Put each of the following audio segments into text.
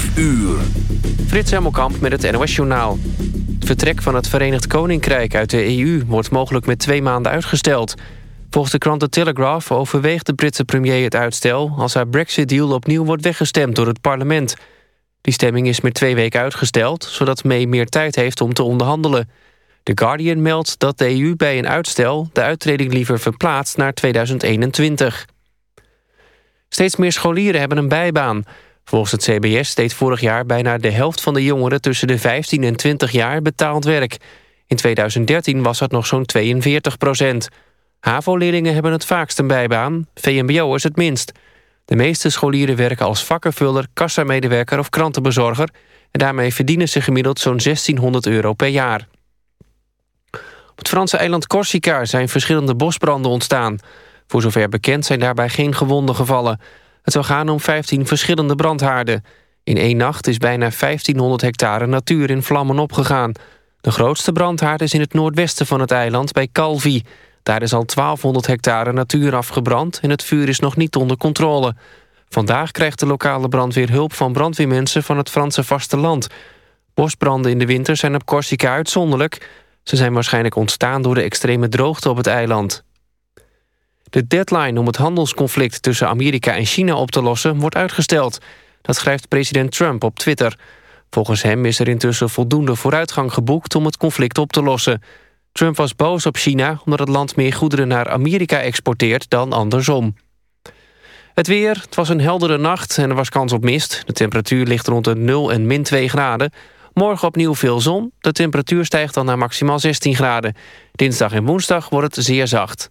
5 uur. Frits Hemelkamp met het NOS Journaal. Het vertrek van het Verenigd Koninkrijk uit de EU... wordt mogelijk met twee maanden uitgesteld. Volgens de krant The Telegraph overweegt de Britse premier het uitstel... als haar Brexit-deal opnieuw wordt weggestemd door het parlement. Die stemming is met twee weken uitgesteld... zodat May meer tijd heeft om te onderhandelen. The Guardian meldt dat de EU bij een uitstel... de uittreding liever verplaatst naar 2021. Steeds meer scholieren hebben een bijbaan... Volgens het CBS deed vorig jaar bijna de helft van de jongeren... tussen de 15 en 20 jaar betaald werk. In 2013 was dat nog zo'n 42 procent. HAVO-leerlingen hebben het vaakst een bijbaan, VMBO is het minst. De meeste scholieren werken als vakkenvuller, kassamedewerker of krantenbezorger... en daarmee verdienen ze gemiddeld zo'n 1600 euro per jaar. Op het Franse eiland Corsica zijn verschillende bosbranden ontstaan. Voor zover bekend zijn daarbij geen gewonden gevallen... Het zou gaan om 15 verschillende brandhaarden. In één nacht is bijna 1500 hectare natuur in vlammen opgegaan. De grootste brandhaard is in het noordwesten van het eiland bij Calvi. Daar is al 1200 hectare natuur afgebrand en het vuur is nog niet onder controle. Vandaag krijgt de lokale brandweer hulp van brandweermensen van het Franse vasteland. Bosbranden in de winter zijn op Corsica uitzonderlijk. Ze zijn waarschijnlijk ontstaan door de extreme droogte op het eiland. De deadline om het handelsconflict tussen Amerika en China op te lossen wordt uitgesteld. Dat schrijft president Trump op Twitter. Volgens hem is er intussen voldoende vooruitgang geboekt om het conflict op te lossen. Trump was boos op China omdat het land meer goederen naar Amerika exporteert dan andersom. Het weer, het was een heldere nacht en er was kans op mist. De temperatuur ligt rond de 0 en min 2 graden. Morgen opnieuw veel zon. De temperatuur stijgt dan naar maximaal 16 graden. Dinsdag en woensdag wordt het zeer zacht.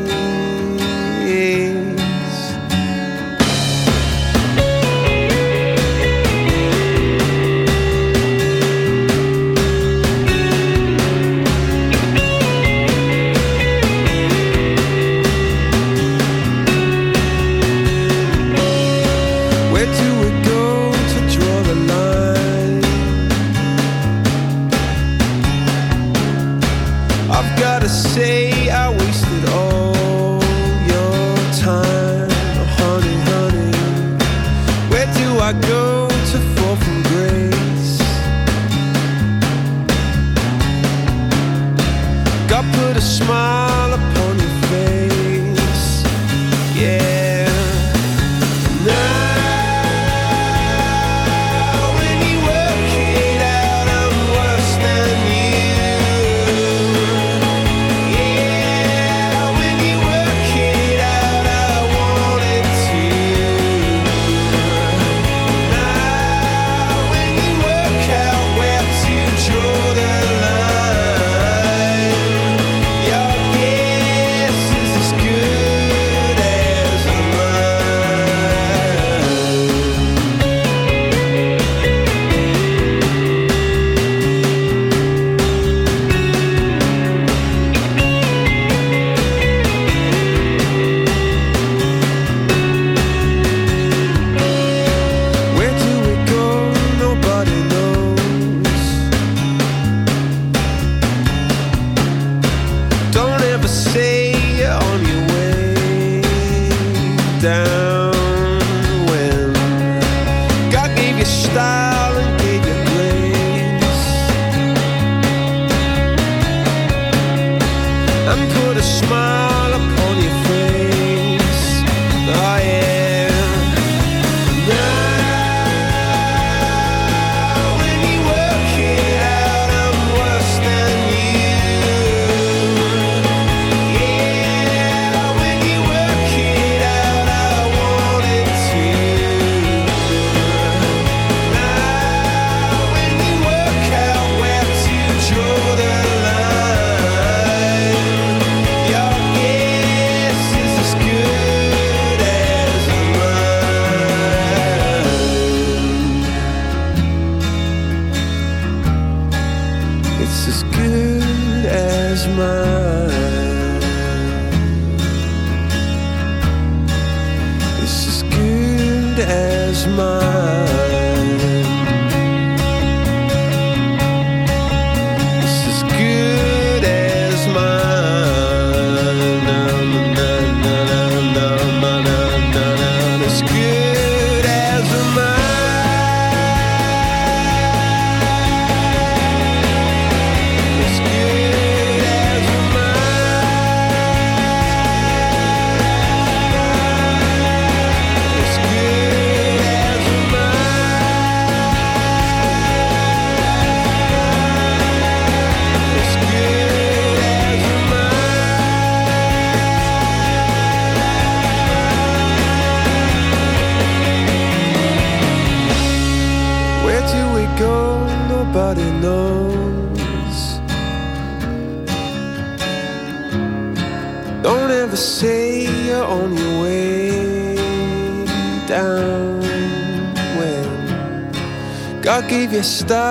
está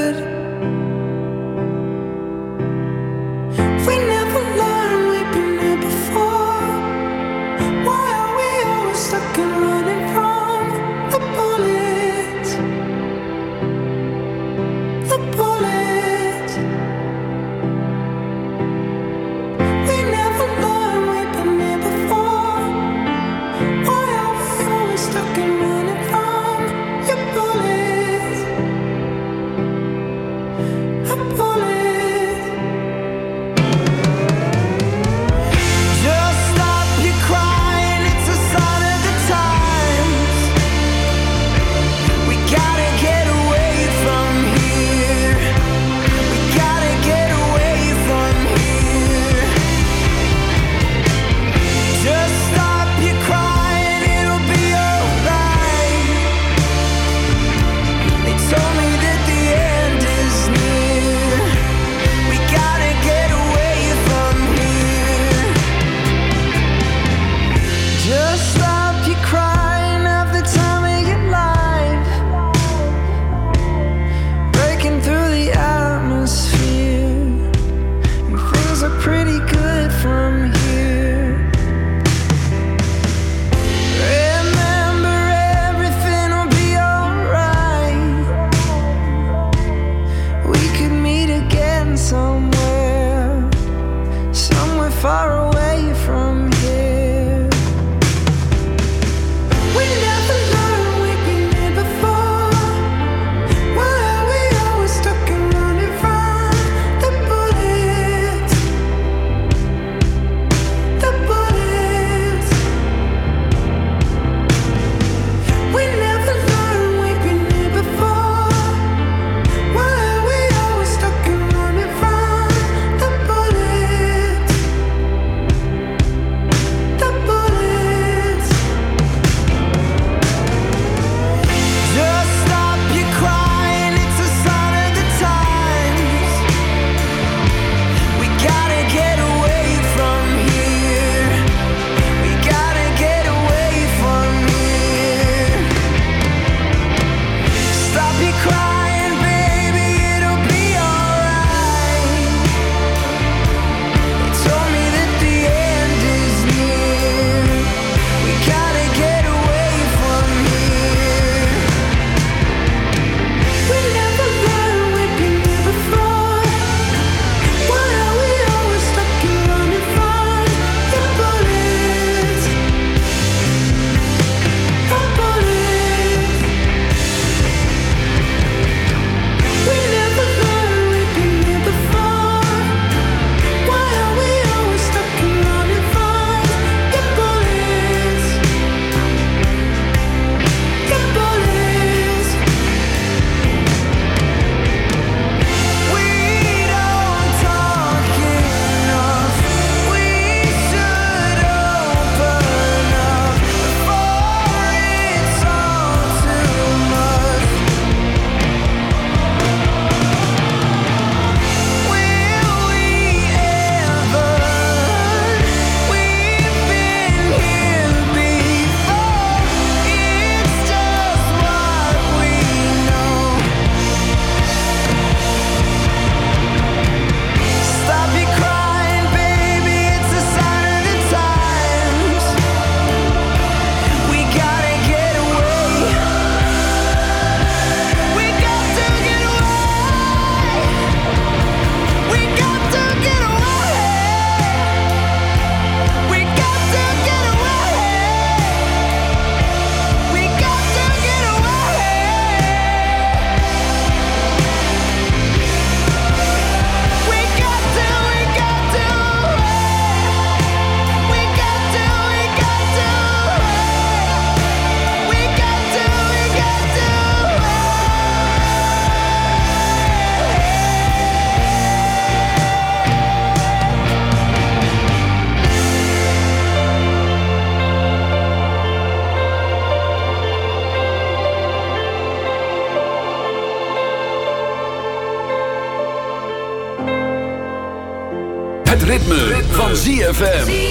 ZFM.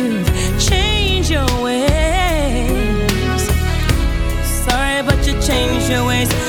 your ways.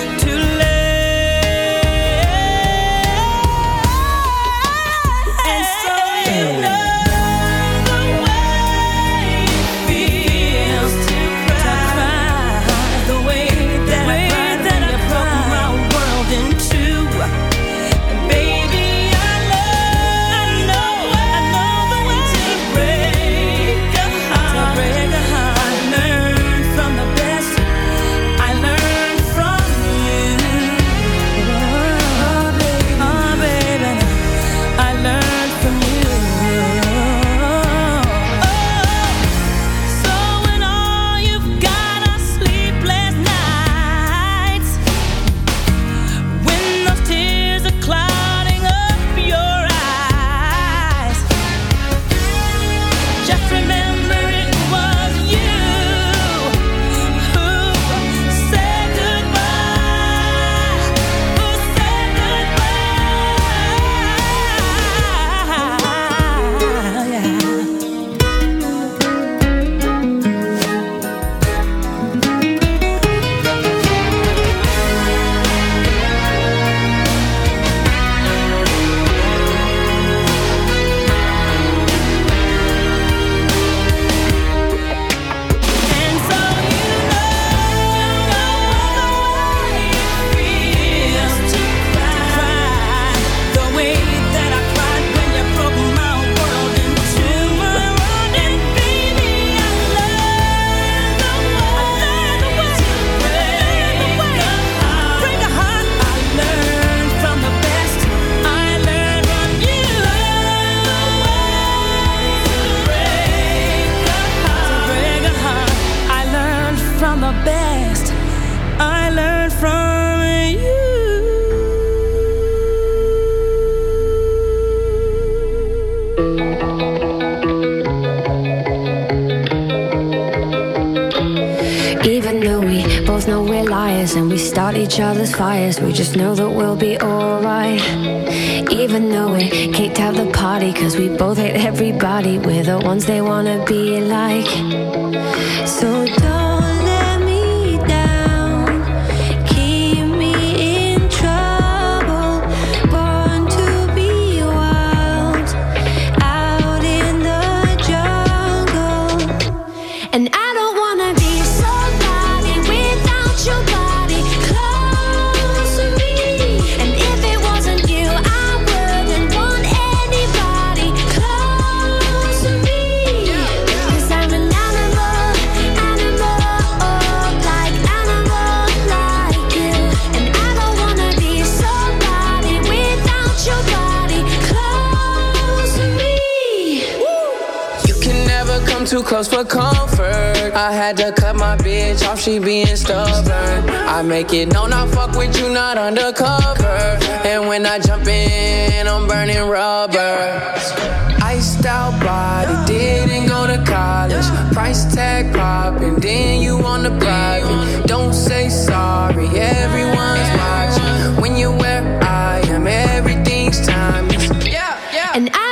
fires. We just know that we'll be over. bitch off, she being stubborn. I make it known I fuck with you, not undercover. And when I jump in, I'm burning rubber. Iced out body, didn't go to college. Price tag popping, then you on the block. Don't say sorry, everyone's watching. When you're where I am, everything's. Yeah, yeah. And I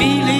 feeling